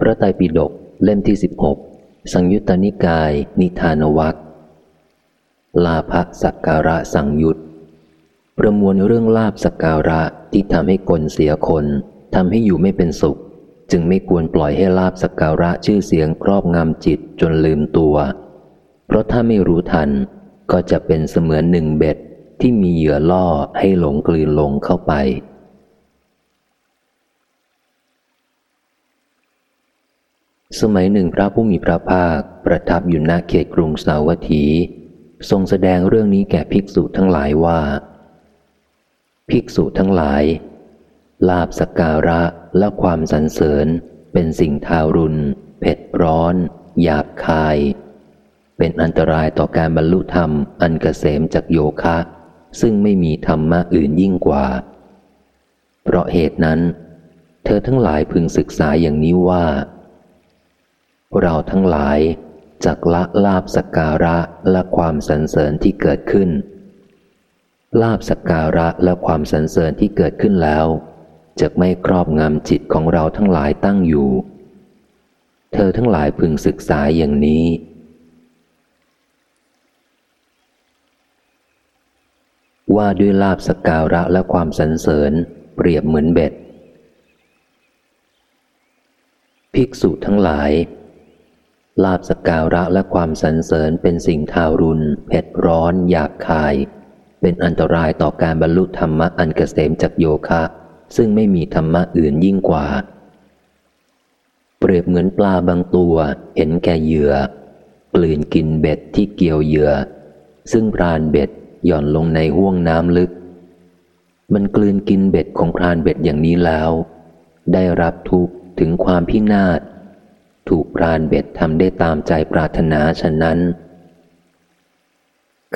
พระไตรปิฎกเล่มที่สิบหกสังยุตตนิกาย นิทานวัคลาภสักการะสังยุตประมวลเรื่องลาบสักการะที่ทำให้คนเสียคนทำให้อยู่ไม่เป็นสุข จึงไม่ควรปล่อยให้ลาบสักการะชื่อเสียงครอบงำจิตจนลืมตัว เพราะถ้าไม่รู้ทันก็จะเป็นเสมือนหนึ่งเบ็ดที่มีเหยื่อล่อให้หลงกลืนลงเข้าไป สมัยหนึ่งพระผู้มีพระภาคประทับอยู่ณเขตกรุงสาวัตถี ทรงแสดงเรื่องนี้แก่ภิกษุทั้งหลายว่า ภิกษุทั้งหลาย ลาบสการะและความสรรเสริญเป็นสิ่งทารุณ เผ็ดร้อน หยาบคาย เป็นอันตรายต่อการบรรลุธรรมอันกเกษมจากโยคะ ซึ่งไม่มีธรรมะอื่นยิ่งกว่า เพราะเหตุนั้น เธอทั้งหลายพึงศึกษาอย่างนี้ว่า เราทั้งหลายจักละลาบสการะและความสรรเสริญที่เกิดขึ้น ลาบสการะและความสรรเสริญที่เกิดขึ้นแล้วจะไม่ครอบงำจิตของเราทั้งหลายตั้งอยู่ เธอทั้งหลายพึงศึกษาอย่างนี้ ว่าด้วยลาบสการะและความสรรเสริญเปรียบเหมือนเบ็ด ภิกษุทั้งหลาย ลาบสการะและความสรรเสริญเป็นสิ่งทารุณเผ็ดร้อนหยาบคาย เป็นอันตรายต่อการบรรลุธรรมะอันเกษมจากโยคะ ซึ่งไม่มีธรรมะอื่นยิ่งกว่า เปรียบเหมือนปลาบางตัวเห็นแก่เหยื่อกลืนกินเบ็ดที่เกี่ยวเหยื่อ ซึ่งพรานเบ็ดหย่อนลงในห้วงน้ำลึก มันกลืนกินเบ็ดของพรานเบ็ดอย่างนี้แล้ว ได้รับทุกข์ถึงความพินาศ ถูกพรานเบ็ดทำได้ตามใจปรารถนาฉะนั้น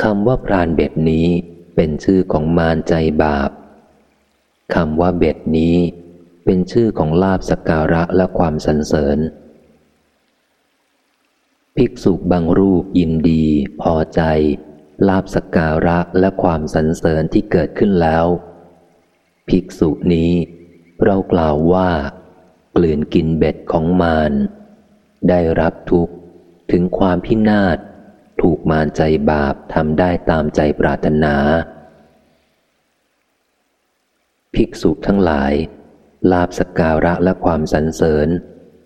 คำว่าพรานเบ็ดนี้เป็นชื่อของมารใจบาปคำว่าเบ็ดนี้เป็นชื่อของลาภสักการะและความสรรเสริญ ภิกษุบางรูปยินดี พอใจ ลาบสการะและความสรรเสริญที่เกิดขึ้นแล้ว ภิกษุนี้เรากล่าวว่า กลืนกินเบ็ดของมาร ได้รับทุกข์ ถึงความพินาศ ถูกมารใจบาปทำได้ตามใจปรารถนา ภิกษุทั้งหลาย ลาบสการะและความสรรเสริญ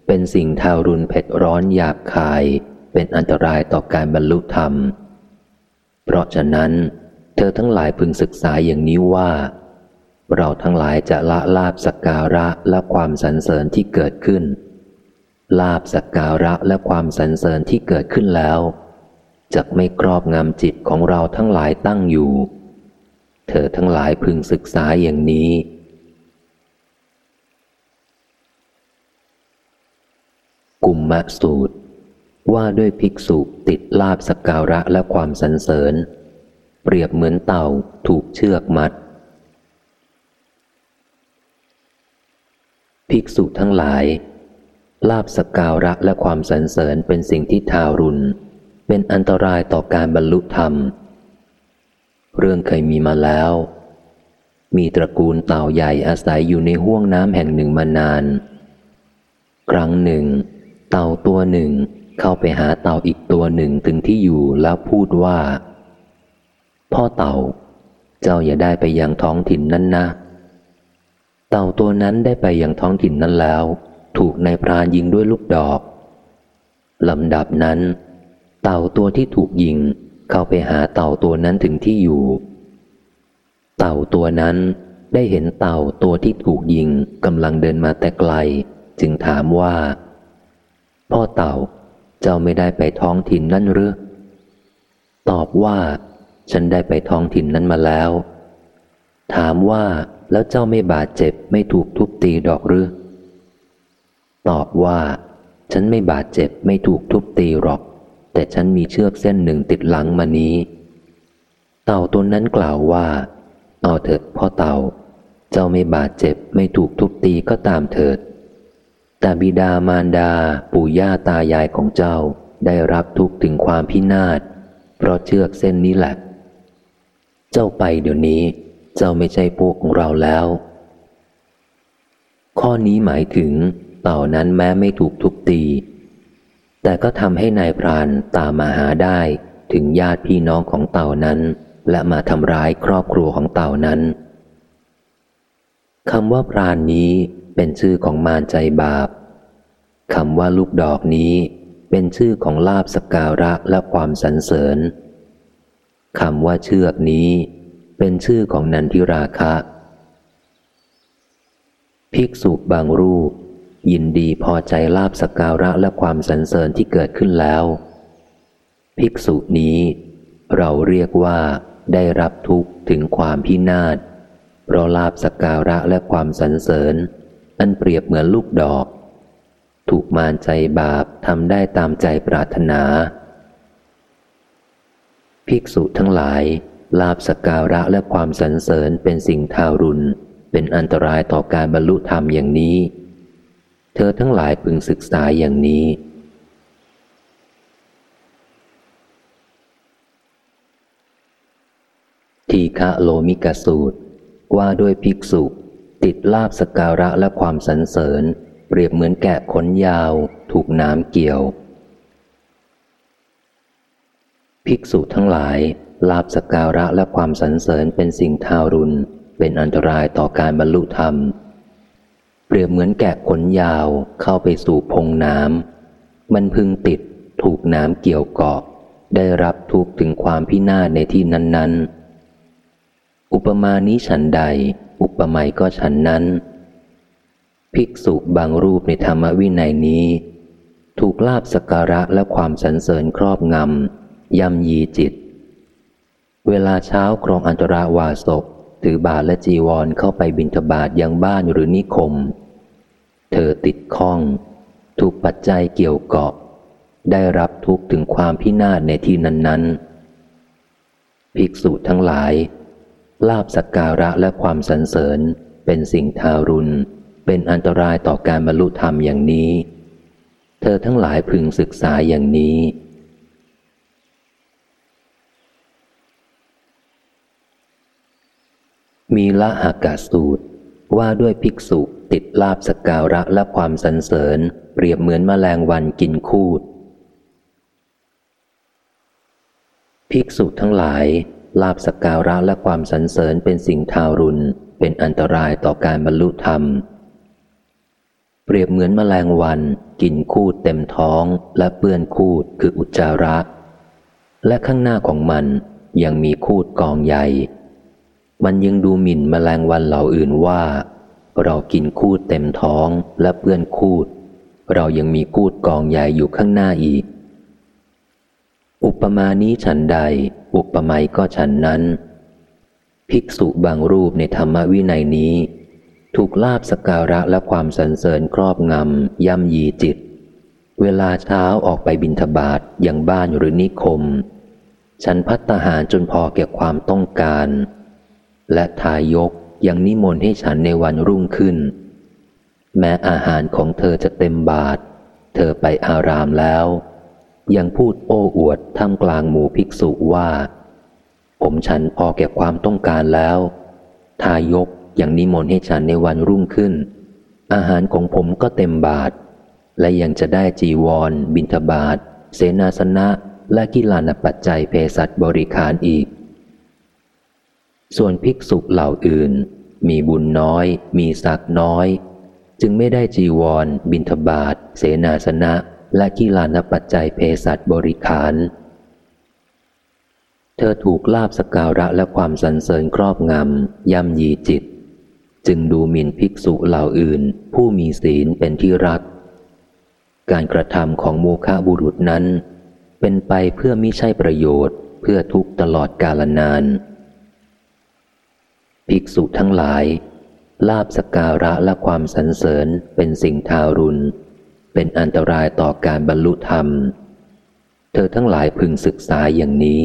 เป็นสิ่งทารุณเผ็ดร้อนหยาบคาย เป็นอันตรายต่อการบรรลุธรรม เพราะฉะนั้น เธอทั้งหลายพึงศึกษาอย่างนี้ว่าเราทั้งหลายจะละลาบสการะและความสรรเสริญที่เกิดขึ้น ลาบสักการะและความสรรเสริญที่เกิดขึ้นแล้วจะไม่ครอบงำจิตของเราทั้งหลายตั้งอยู่ เธอทั้งหลายพึงศึกษาอย่างนี้ กุมมะสูตร ว่าด้วยภิกษุติดลาบสักการะและความสรรเสริญ เปรียบเหมือนเต่าถูกเชือกมัด ภิกษุทั้งหลาย ลาบสการะและความสรรเสริญเป็นสิ่งที่ทารุณ เป็นอันตรายต่อการบรรลุธรรม เรื่องเคยมีมาแล้ว มีตระกูลเต่าใหญ่อาศัยอยู่ในห้วงน้ำแห่งหนึ่งมานาน ครั้งหนึ่ง เต่าตัวหนึ่งเข้าไปหาเต่าอีกตัวหนึ่งถึงที่อยู่แล้วพูดว่า พ่อเต่า เจ้าอย่าได้ไปยังท้องถิ่นนั้นนะ เต่าตัวนั้นได้ไปยังท้องถิ่นนั้นแล้ว ถูกนายพรานยิงด้วยลูกดอกลำดับนั้น เต่าตัวที่ถูกยิงเข้าไปหาเต่าตัวนั้นถึงที่อยู่ เต่าตัวนั้นได้เห็นเต่าตัวที่ถูกยิงกำลังเดินมาแต่ไกล จึงถามว่า พ่อเต่าเจ้าไม่ได้ไปท้องถิ่นนั่นหรือตอบว่า ฉันได้ไปท้องถิ่นนั้นมาแล้ว ถามว่าแล้วเจ้าไม่บาดเจ็บไม่ถูกทุบตีดอกหรือ ตอบว่า ฉันไม่บาดเจ็บไม่ถูกทุบตีหรอก แต่ฉันมีเชือกเส้นหนึ่งติดหลังมานี้ เต่าตัวนั้นกล่าวว่า เอาเถิดพ่อเต่า เจ้าไม่บาดเจ็บไม่ถูกทุบตีก็ตามเถิด แต่บิดามารดาปู่ย่าตายายของเจ้าได้รับทุกถึงความพินาศ เพราะเชือกเส้นนี้แหละ เจ้าไปเดี๋ยวนี้ เจ้าไม่ใช่พวกของเราแล้ว ข้อนี้หมายถึง เต่านั้นแม้ไม่ถูกทุบตี แต่ก็ทำให้นายพรานตามมาหาได้ถึงญาติพี่น้องของเต่านั้น และมาทำร้ายครอบครัวของเต่านั้นคำว่าพรานนี้เป็นชื่อของมารใจบาปคำว่าลูกดอกนี้เป็นชื่อของลาบสการะและความสรรเสริญคำว่าเชือกนี้เป็นชื่อของนันทิราคะ ภิกษุบางรูป ยินดีพอใจลาบสการะและความสรรเสริญที่เกิดขึ้นแล้ว ภิกษุนี้ เราเรียกว่าได้รับทุกข์ถึงความพินาศเพราะลาบสการะและความสรรเสริญ อันเปรียบเหมือนลูกดอก ถูกมารใจบาปทำได้ตามใจปรารถนา ภิกษุทั้งหลาย ลาบสการะและความสรรเสริญเป็นสิ่งทารุณเป็นอันตรายต่อการบรรลุธรรมอย่างนี้ เธอทั้งหลายพึงศึกษาอย่างนี้ ทีฆะโลมิกสูตร ว่าด้วยภิกษุ ติดลาบสการะและความสรรเสริญ เปรียบเหมือนแกะขนยาว ถูกน้ำเกี่ยว ภิกษุทั้งหลาย ลาบสการะและความสรรเสริญเป็นสิ่งทารุณ เป็นอันตรายต่อการบรรลุธรรม เปรียบเหมือนแกะขนยาวเข้าไปสู่พงน้ำมันพึงติดถูกน้ำเกี่ยวเกาะ ได้รับทุกถึงความพินาศในที่นั้น ๆ อุปมานี้ฉันใด อุปไมยก็ฉันนั้น ภิกษุบางรูปในธรรมวินัยนี้ ถูกลาบสการะและความสรรเสริญครอบงำย่ำยีจิต เวลาเช้าครองอันตราวาสก ถือบาทและจีวรเข้าไปบินทบาทยังบ้านหรือนิคม เธอติดข้อง ถูกปัจจัยเกี่ยวเกาะ ได้รับทุกถึงความพินาศในที่นั้น ๆ ภิกษุทั้งหลาย ลาบสักการะและความสรรเสริญเป็นสิ่งทารุณ เป็นอันตรายต่อการบรรลุธรรมอย่างนี้ เธอทั้งหลายพึงศึกษาอย่างนี้ มีละหากาสูตร ว่าด้วยภิกษุติดลาบสการะและความสรรเสริญ เปรียบเหมือนมแมลงวันกินคูด ภิกษุทั้งหลาย ลาบสการะและความสรรเสริญเป็นสิ่งทารุณ เป็นอันตรายต่อการบรรลุธรรม เปรียบเหมือนมแมลงวันกินคูดเต็มท้องและเปื้อนคูดคืออุจจาระ และข้างหน้าของมันยังมีคูดกองใหญ่ มันยังดูหมิ่นมแมลงวันเหล่าอื่นว่า เรากินคูดเต็มท้องและเปื้อนคูด เรายังมีคูดกองใหญ่อยู่ข้างหน้าอีก อุปมานี้ฉันใด อุปไมยก็ฉันนั้น ภิกษุบางรูปในธรรมวินัยนี้ ถูกลาบสการะและความสรรเสริญครอบงำย่ำยีจิต เวลาเช้าออกไปบินทบาทอย่างบ้านหรือนิคม ฉันพัฒหารจนพอแก่ความต้องการ และทายกยังนิมนต์ให้ฉันในวันรุ่งขึ้น แม้อาหารของเธอจะเต็มบาท เธอไปอารามแล้ว ยังพูดโอ้อวดท่ามกลางหมู่ภิกษุว่า ผมฉันพอแก่ความต้องการแล้ว ทายกยังนิมนต์ให้ฉันในวันรุ่งขึ้น อาหารของผมก็เต็มบาท และยังจะได้จีวร บิณฑบาตเสนาสนะและกิลานปัจจัยเภสัชบริคารอีก ส่วนภิกษุเหล่าอื่น มีบุญน้อย มีศักน้อย จึงไม่ได้จีวร บิณฑบาตเสนาสนะ และกีฬานปัจจัยเภสัชบริขาร เธอถูกลาบสการะและความสรรเสริญครอบงำย่ำยีจิต จึงดูหมิ่นภิกษุเหล่าอื่น ผู้มีศีลเป็นที่รัก การกระทำของโมฆะบุรุษนั้น เป็นไปเพื่อมิใช่ประโยชน์ เพื่อทุกตลอดกาลนาน ภิกษุทั้งหลาย ลาบสการะและความสรรเสริญเป็นสิ่งทารุณ เป็นอันตรายต่อการบรรลุธรรม เธอทั้งหลายพึงศึกษาอย่างนี้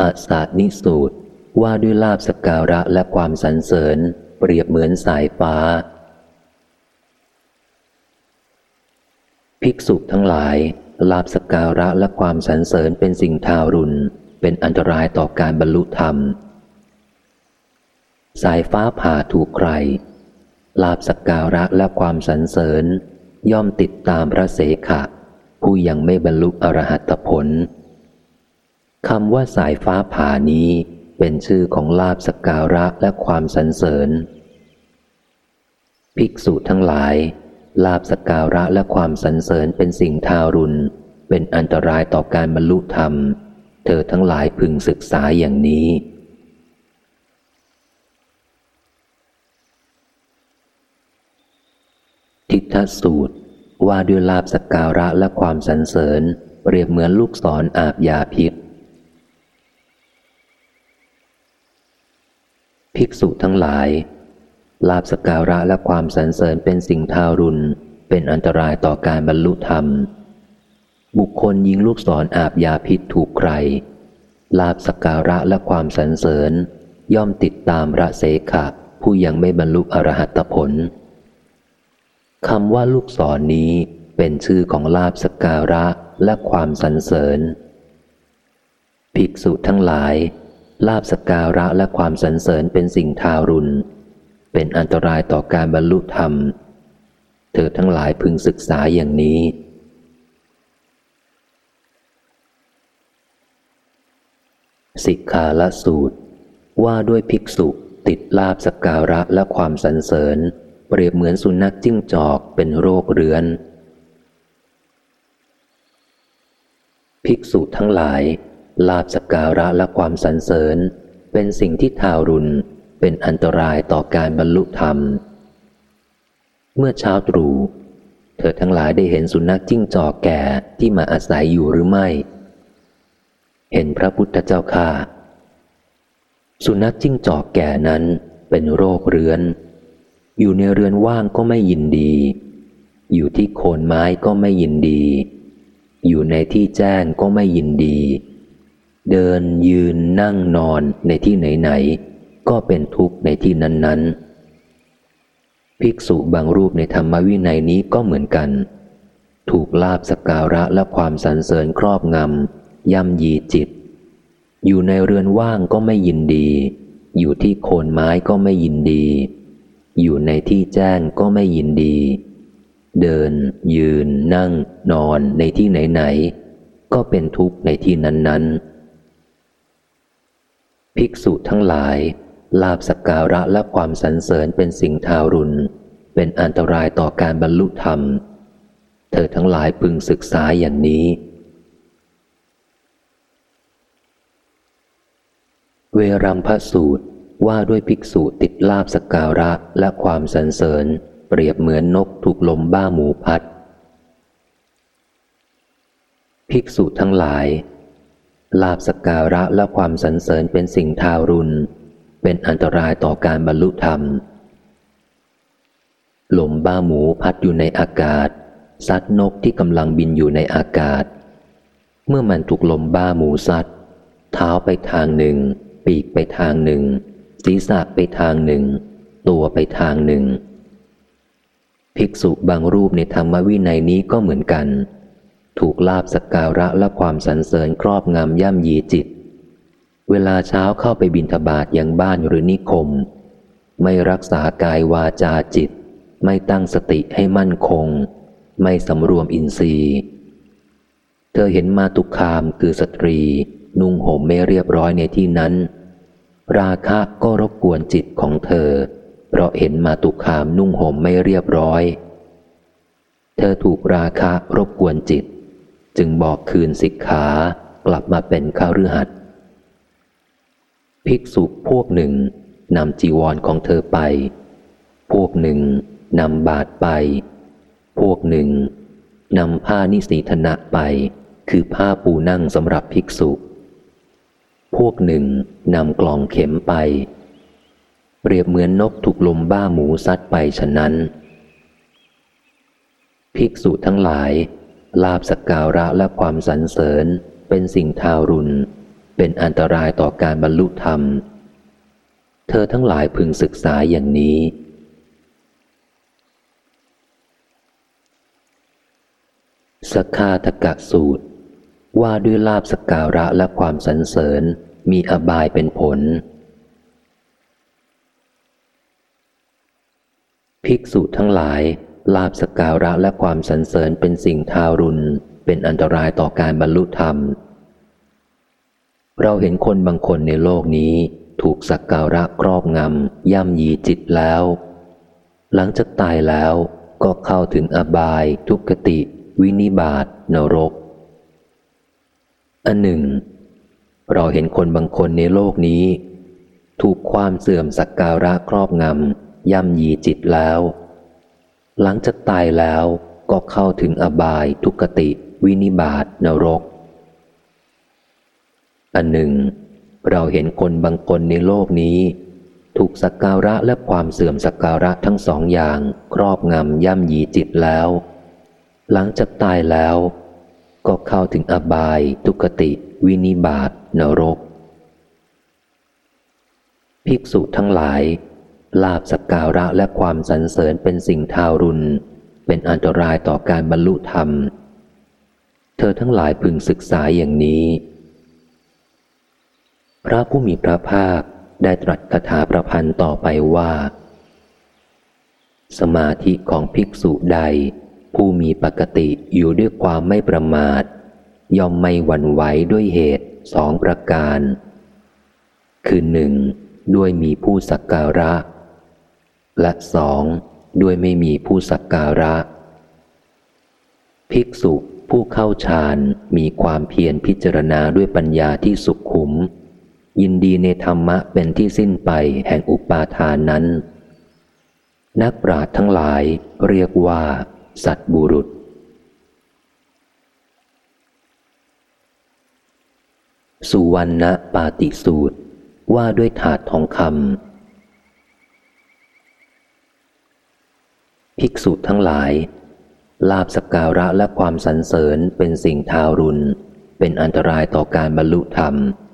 อาสานิสูตรว่าด้วยลาบสการะและความสรรเสริญ เปรียบเหมือนสายฟ้า ภิกษุทั้งหลาย ลาบสการะและความสรรเสริญเป็นสิ่งทารุณ เป็นอันตรายต่อการบรรลุธรรม สายฟ้าผ่าถูกใคร ลาบสกการะและความสรรเสริญ ย่อมติดตามพระเสขะ ผู้ยังไม่บรรลุอรหัตผลคำว่าสายฟ้าผ่านี้เป็นชื่อของลาบสกการะและความสรรเสริญ ภิกษุทั้งหลาย ลาบสกการะและความสรรเสริญเป็นสิ่งทารุณ เป็นอันตรายต่อการบรรลุธรรม เธอทั้งหลายพึงศึกษาอย่างนี้ ทิฏฐสูตรว่าด้วยลาบสกการะและความสรรเสริญเปรียบเหมือนลูกศรออาบยาพิษ ภิกษุทั้งหลาย ลาบสการะและความสรรเสริญเป็นสิ่งทารุณ เป็นอันตรายต่อการบรรลุธรรม บุคคลยิงลูกศรออาบยาพิษถูกใคร ลาบสการะและความสรรเสริญ ย่อมติดตามระเสขะผู้ยังไม่บรรลุอรหัตผลคำว่าลูกศรนนี้เป็นชื่อของลาบสการะและความสรรเสริญ ภิกษุทั้งหลาย ลาบสการะและความสรรเสริญเป็นสิ่งทารุณ เป็นอันตรายต่อการบรรลุธรรม เธอทั้งหลายพึงศึกษาอย่างนี้ สิกขาละสูตร ว่าด้วยภิกษุติดลาบสการะและความสรรเสริญ เปรียบเหมือนสุนัขจิ้งจอกเป็นโรคเรื้อน ภิกษุทั้งหลาย ลาบสการะและความสรรเสริญ เป็นสิ่งที่ทารุณ เป็นอันตรายต่อการบรรลุธรรม เมื่อเช้าตรู่เธอทั้งหลายได้เห็นสุนัขจิ้งจอกแก่ที่มาอาศัยอยู่หรือไม่ เห็นพระพุทธเจ้าค่าสุนัขจิ้งจอกแก่นั้นเป็นโรคเรื้อน อยู่ในเรือนว่างก็ไม่ยินดี อยู่ที่โคนไม้ก็ไม่ยินดี อยู่ในที่แจ้งก็ไม่ยินดี เดินยืนนั่งนอนในที่ไหนๆ ก็เป็นทุกข์ในที่นั้น ๆ ภิกษุบางรูปในธรรมวินัยนี้ก็เหมือนกัน ถูกลาบสการะและความสรรเสริญครอบงำย่ำยีจิต อยู่ในเรือนว่างก็ไม่ยินดี อยู่ที่โคนไม้ก็ไม่ยินดี อยู่ในที่แจ้งก็ไม่ยินดี เดิน ยืน นั่ง นอนในที่ไหนๆก็เป็นทุกข์ในที่นั้น ๆ ภิกษุทั้งหลาย ลาบสักการะและความสรรเสริญเป็นสิ่งทารุณ เป็นอันตรายต่อการบรรลุธรรม เธอทั้งหลายพึงศึกษาอย่างนี้ เวรัมพสูตรว่าด้วยภิกษุติดลาบสกการะและความสรรเสริญ เปรียบเหมือนนกถูกลมบ้าหมูพัด ภิกษุทั้งหลาย ลาบสการะและความสรรเสริญเป็นสิ่งทารุณ เป็นอันตรายต่อการบรรลุธรรม ลมบ้าหมูพัดอยู่ในอากาศซัดนกที่กำลังบินอยู่ในอากาศ เมื่อมันถูกลมบ้าหมูซัด เท้าไปทางหนึ่ง ปีกไปทางหนึ่ง ศีรษะไปทางหนึ่ง ตัวไปทางหนึ่ง ภิกษุบางรูปในธรรมวินัยนี้ก็เหมือนกัน ถูกลาบสกการะและความสรรเสริญครอบงำย่ำยีจิต เวลาเช้าเข้าไปบินทบาทยังบ้านหรือนิคม ไม่รักษากายวาจาจิต ไม่ตั้งสติให้มั่นคง ไม่สำรวมอินทรีย์ เธอเห็นมาตุคามคือสตรี นุ่งห่มไม่เรียบร้อยในที่นั้น ราคะก็รบกวนจิตของเธอ เพราะเห็นมาตุคามนุ่งห่มไม่เรียบร้อย เธอถูกราคะรบกวนจิต จึงบอกคืนสิกขากลับมาเป็นข้ารือหัด ภิกษุพวกหนึ่งนำจีวรของเธอไป พวกหนึ่งนำบาทไป พวกหนึ่งนำผ้านิสีธนะไป คือผ้าปูนั่งสำหรับภิกษุ พวกหนึ่งนำกล่องเข็มไป เปรียบเหมือนนกถูกลมบ้าหมูซัดไปฉะนั้น ภิกษุทั้งหลาย ลาบสกการะและความสรรเสริญเป็นสิ่งทารุณ เป็นอันตรายต่อการบรรลุธรรม เธอทั้งหลายพึงศึกษาอย่างนี้ สคาทกะสูตร ว่าด้วยลาบสการะและความสรรเสริญมีอบายเป็นผล ภิกษุทั้งหลายลาบสการะและความสรรเสริญเป็นสิ่งทารุณ เป็นอันตรายต่อการบรรลุธรรมเเราเห็นคนบางคนในโลกนี้ถูกสักการะครอบงำย่ำยีจิตแล้ว หลังจากตายแล้วก็เข้าถึงอบาย ทุกขติ วินิบาตนรก อันหนึ่ง เราเห็นคนบางคนในโลกนี้ ถูกความเสื่อมสักการะครอบงำย่ำยีจิตแล้ว หลังจากตายแล้วก็เข้าถึงอบาย ทุกขติ วินิบาตนรก อันหนึ่ง เราเห็นคนบางคนในโลกนี้ ถูกสักการะและความเสื่อมสักการะทั้งสองอย่าง ครอบงำย่ำยีจิตแล้ว หลังจากตายแล้ว ก็เข้าถึงอบาย ทุกติ วินิบาตนรก ภิกษุทั้งหลาย ลาบสักการะและความสรรเสริญเป็นสิ่งทารุณ เป็นอันตรายต่อการบรรลุธรรม เธอทั้งหลายพึงศึกษาอย่างนี้ พระผู้มีพระภาคได้ตรัสคาถาประพันธ์ต่อไปว่า สมาธิของภิกษุใด ผู้มีปกติอยู่ด้วยความไม่ประมาท ย่อมไม่หวั่นไหวด้วยเหตุสองประการ คือหนึ่งด้วยมีผู้สักการะ และสองด้วยไม่มีผู้สักการะ ภิกษุผู้เข้าฌานมีความเพียรพิจารณาด้วยปัญญาที่สุขขุม ยินดีในธรรมะเป็นที่สิ้นไปแห่งอุปาทานนั้น นักปราชญ์ทั้งหลายเรียกว่า สัตบุรุษ สุวรรณปาติสูตรว่าด้วยถาดทองคำภิกษุทั้งหลาย ลาบสการะและความสรรเสริญเป็นสิ่งทารุณ เป็นอันตรายต่อการบรรลุธรรมเ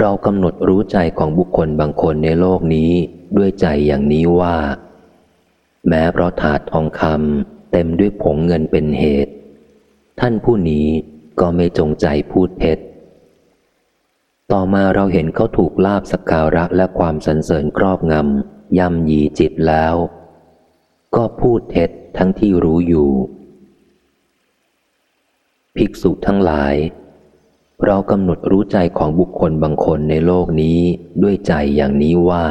เรากำหนดรู้ใจของบุคคลบางคนในโลกนี้ด้วยใจอย่างนี้ว่า แม้เพราะถาดทองคำเต็มด้วยผงเงินเป็นเหตุ ท่านผู้นี้ก็ไม่จงใจพูดเท็จ ต่อมาเราเห็นเขาถูกลาบสการะและความสรรเสริญครอบงำย่ำยีจิตแล้ว ก็พูดเท็จทั้งที่รู้อยู่ ภิกษุทั้งหลาย เรากำหนดรู้ใจของบุคคลบางคนในโลกนี้ด้วยใจอย่างนี้ว่า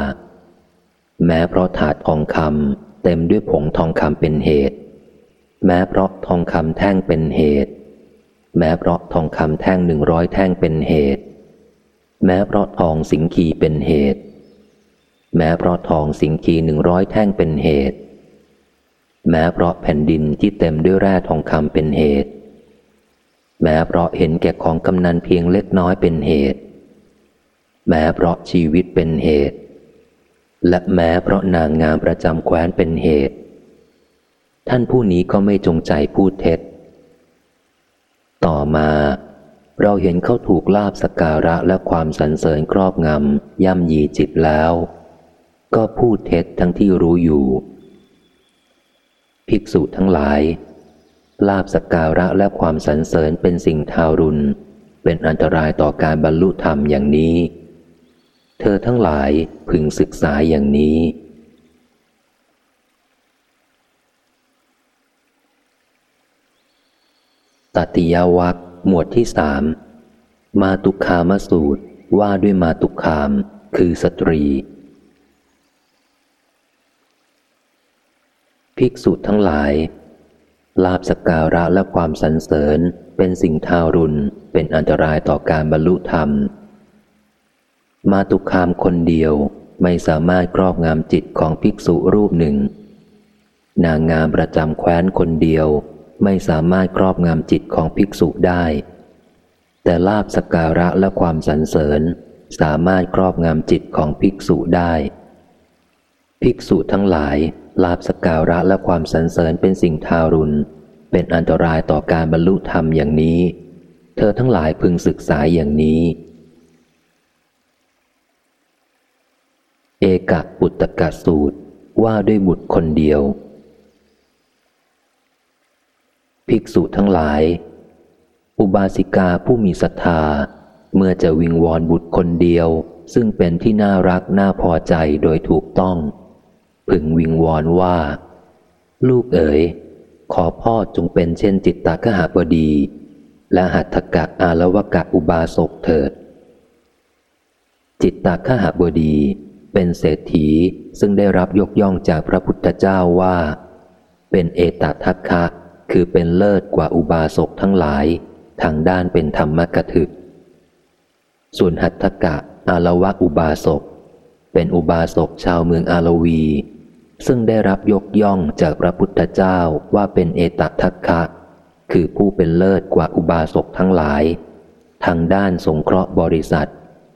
แม้เพราะถาดทองคำเต็มด้วยผงทองคำเป็นเหตุ แม้เพราะทองคำแท่งเป็นเหตุ แม้เพราะทองคำแท่งหนึ่งร้อยแท่งเป็นเหตุ แม้เพราะทองสิงคีเป็นเหตุ แม้เพราะทองสิงคีหนึ่งร้อยแท่งเป็นเหตุ แม้เพราะแผ่นดินที่เต็มด้วยแร่ทองคำเป็นเหตุ แม้เพราะเห็นแก่ของกำนันเพียงเล็กน้อยเป็นเหตุ แม้เพราะชีวิตเป็นเหตุ และแม้เพราะนางงามประจำแคว้นเป็นเหตุ ท่านผู้นี้ก็ไม่จงใจพูดเท็จ ต่อมาเราเห็นเขาถูกลาบสการะและความสรรเสริญครอบงำย่ำยีจิตแล้ว ก็พูดเท็จทั้งที่รู้อยู่ ภิกษุทั้งหลาย ลาบสการะและความสรรเสริญเป็นสิ่งทารุณ เป็นอันตรายต่อการบรรลุธรรมอย่างนี้ เธอทั้งหลายพึงศึกษาอย่างนี้ตติยวัคหมวดที่สามมาตุคามสูตรว่าด้วยมาตุคาม คือสตรี ภิกษุทั้งหลาย ลาบสการะและความสรรเสริญเป็นสิ่งทารุณ เป็นอันตรายต่อการบรรลุธรรม มาตุคามคนเดียวไม่สามารถครอบงำจิตของภิกษุรูปหนึ่ง นางงามประจำแคว้นคนเดียว ไม่สามารถครอบงำจิตของภิกษุได้ แต่ลาบสการะและความสรรเสริญสามารถครอบงำจิตของภิกษุได้ ภิกษุทั้งหลาย ลาบสการะและความสรรเสริญเป็นสิ่งทารุณ เป็นอันตรายต่อการบรรลุธรรมอย่างนี้ เธอทั้งหลายพึงศึกษาอย่างนี้ เอกะปุตตกะสูตรว่าด้วยบุตรคนเดียว ภิกษุทั้งหลาย อุบาสิกาผู้มีศรัทธา เมื่อจะวิงวอนบุตรคนเดียว ซึ่งเป็นที่น่ารักน่าพอใจโดยถูกต้อง พึงวิงวอนว่า ลูกเอ๋ย ขอพ่อจงเป็นเช่นจิตตากหาบดี และหัตถกะอาลวกะอุบาสกเถิด จิตตากหาบดีเป็นเศรษฐีซึ่งได้รับยกย่องจากพระพุทธเจ้าว่า เป็นเอตทัคคะ คือเป็นเลิศกว่าอุบาสกทั้งหลาย ทางด้านเป็นธรรมกถึก ส่วนหัตถกะอาลวะอุบาสก เป็นอุบาสกชาวเมืองอาลวี ซึ่งได้รับยกย่องจากพระพุทธเจ้าว่าเป็นเอตทัคคะ คือผู้เป็นเลิศกว่าอุบาสกทั้งหลาย ทางด้านสงเคราะห์บริษัท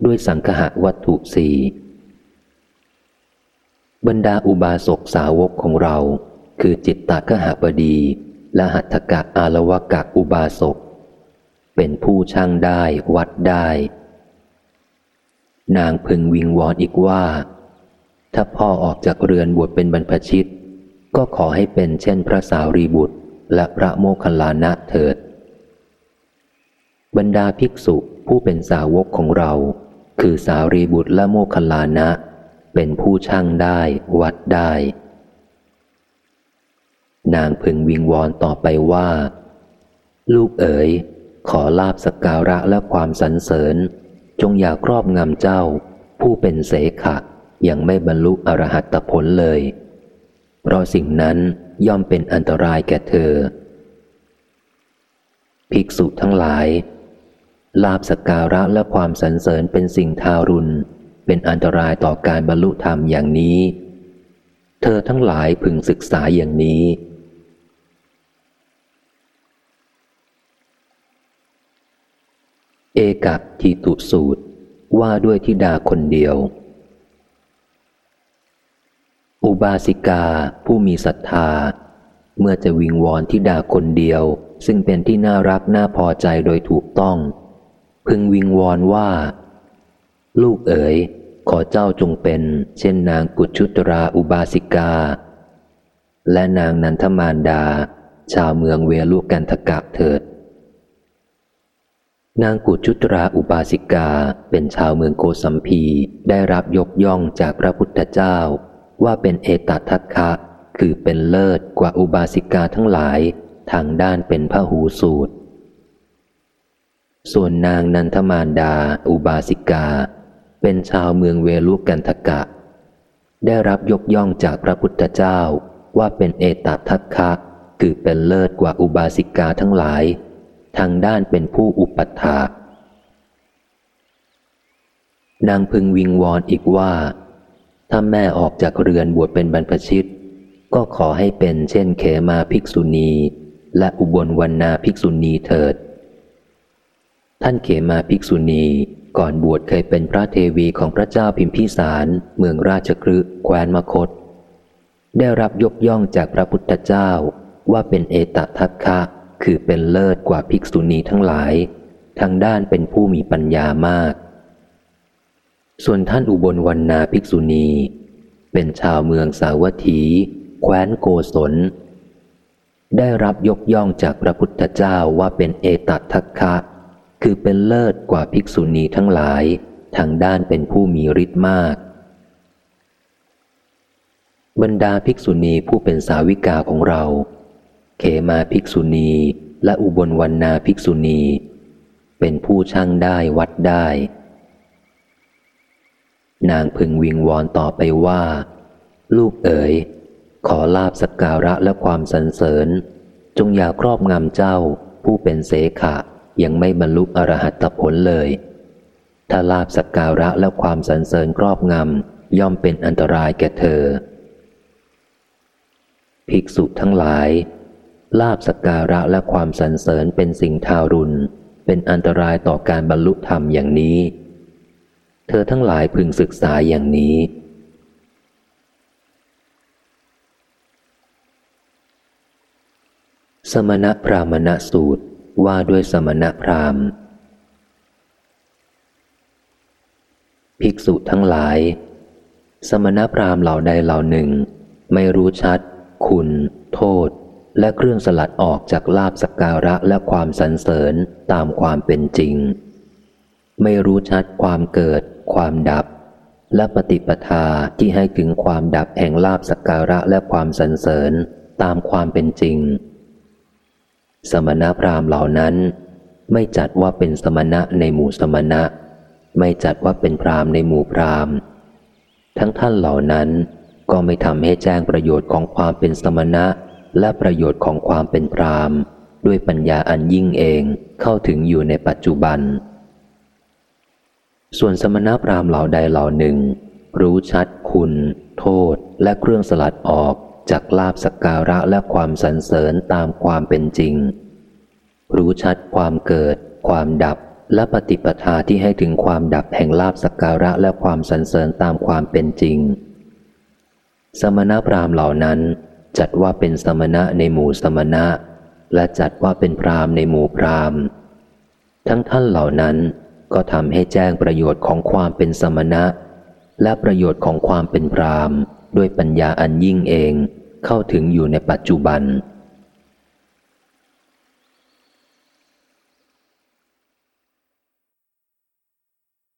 ด้วยสังคหะวัตถุสีบรรดาอุบาสกสาวกของเรา คือจิตตกหบดีและหัตถกะอาลวกะอุบาสก เป็นผู้ช่างได้วัดได้ นางพึงวิงวอนอีกว่า ถ้าพ่อออกจากเรือนบวชเป็นบรรพชิต ก็ขอให้เป็นเช่นพระสาวรีบุตร และพระโมคคัลลานะเถิด บรรดาภิกษุผู้เป็นสาวกของเรา คือสาวรีบุตรและโมคคัลลานะ เป็นผู้ช่างได้วัดได้ นางพึงวิงวอนต่อไปว่า ลูกเอ๋ย ขอลาบสกการะและความสรรเสริญ จงอย่าครอบงำเจ้า ผู้เป็นเสขะ ยังไม่บรรลุอรหัตผลเลย เพราะสิ่งนั้นย่อมเป็นอันตรายแก่เธอ ภิกษุทั้งหลาย ลาบสการะและความสรรเสริญเป็นสิ่งทารุณ เป็นอันตรายต่อการบรรลุธรรมอย่างนี้ เธอทั้งหลายพึงศึกษาอย่างนี้เอกทีตุสูตรว่าด้วยทิดาคนเดียว อุบาสิกาผู้มีศรัทธา เมื่อจะวิงวอนทิดาคนเดียว ซึ่งเป็นที่น่ารักน่าพอใจโดยถูกต้อง พึงวิงวอนว่า ลูกเอ๋ย ขอเจ้าจงเป็น เช่นนางกุชุตราอุบาสิกา และนางนันทมารดา ชาวเมืองเวลุกันทกะเถิด นางกุจุตราอุบาสิกาเป็นชาวเมืองโกสัมพีได้รับยกย่องจากพระพุทธเจ้า ว่าเป็นเอตทัคคะ คือเป็นเลิศกว่าอุบาสิกาทั้งหลายทางด้านเป็นพระหูสูตร ส่วนนางนันทมารดา อุบาสิกา เป็นชาวเมืองเวลุกันทกะ ได้รับยกย่องจากพระพุทธเจ้าว่าเป็นเอตทัคคะ คือเป็นเลิศกว่าอุบาสิกาทั้งหลาย ทางด้านเป็นผู้อุปัฏฐานางพึงวิงวอนอีกว่า ถ้าแม่ออกจากเรือนบวชเป็นบรรพชิต ก็ขอให้เป็นเช่นเขมาภิกษุณี และอุบลวันนาภิกษุณีเถิด ท่านเขมาภิกษุณีก่อนบวชเคยเป็นพระเทวีของพระเจ้าพิมพิสาร เมืองราชครึแคว้นมคต ได้รับยกย่องจากพระพุทธเจ้าว่าเป็นเอตทัคคะคือเป็นเลิศกว่าภิกษุณีทั้งหลาย ทางด้านเป็นผู้มีปัญญามาก ส่วนท่านอุบลวันนาภิกษุณี เป็นชาวเมืองสาวัตถี แคว้นโกศล ได้รับยกย่องจากพระพุทธเจ้าว่าเป็นเอตัทัคคะคือเป็นเลิศกว่าภิกษุณีทั้งหลาย ทางด้านเป็นผู้มีฤทธิ์มาก บรรดาภิกษุณีผู้เป็นสาวิกาของเรา เขมาภิกษุณีและอุบลวันนาภิกษุณี เป็นผู้ช่างได้วัดได้ นางพึงวิงวอนต่อไปว่า ลูกเอ๋ย ขอลาบสกการะและความสรรเสริญ จงอย่าครอบงำเจ้า ผู้เป็นเสขะยังไม่บรรลุอรหัตผลเลย ถ้าลาบสกการะและความสรรเสริญครอบงำย่อมเป็นอันตรายแก่เธอ ภิกษุทั้งหลาย ลาบสการะและความสรรเสริญเป็นสิ่งทารุณ เป็นอันตรายต่อการบรรลุธรรมอย่างนี้ เธอทั้งหลายพึงศึกษาอย่างนี้ สมณพราหมณสูตรว่าด้วยสมณพราหมณ์ ภิกษุทั้งหลาย สมณพราหมณ์เหล่าใดเหล่าหนึ่ง ไม่รู้ชัด คุณ โทษ และเครื่องสลัดออกจากลาบสักการะและความสรรเสริญตามความเป็นจริง ไม่รู้ชัดความเกิด ความดับ และปฏิปทาที่ให้ถึงความดับแห่งลาบสักการะและความสรรเสริญตามความเป็นจริง สมณพราหมณ์เหล่านั้น ไม่จัดว่าเป็นสมณะในหมู่สมณะ ไม่จัดว่าเป็นพราหมณ์ในหมู่พราหมณ์ ทั้งท่านเหล่านั้นก็ไม่ทำให้แจ้งประโยชน์ของความเป็นสมณะ และประโยชน์ของความเป็นพราหมด้วยปัญญาอันยิ่งเองเข้าถึงอยู่ในปัจจุบัน ส่วนสมณพราหมณ์เหล่าใดเหล่าหนึ่ง รู้ชัดคุณ โทษและเครื่องสลัดออกจากลาบสักการะและความสรรเสริญตามความเป็นจริง รู้ชัดความเกิด ความดับและปฏิปทาที่ให้ถึงความดับแห่งลาบสักการะและความสรรเสริญตามความเป็นจริง สมณพราหมณ์เหล่านั้น จัดว่าเป็นสมณะในหมู่สมณะ และจัดว่าเป็นพราหมณ์ในหมู่พราหมณ์ ทั้งท่านเหล่านั้น ก็ทำให้แจ้งประโยชน์ของความเป็นสมณะ และประโยชน์ของความเป็นพรามด้วยปัญญาอันยิ่งเองเข้าถึงอยู่ในปัจจุบัน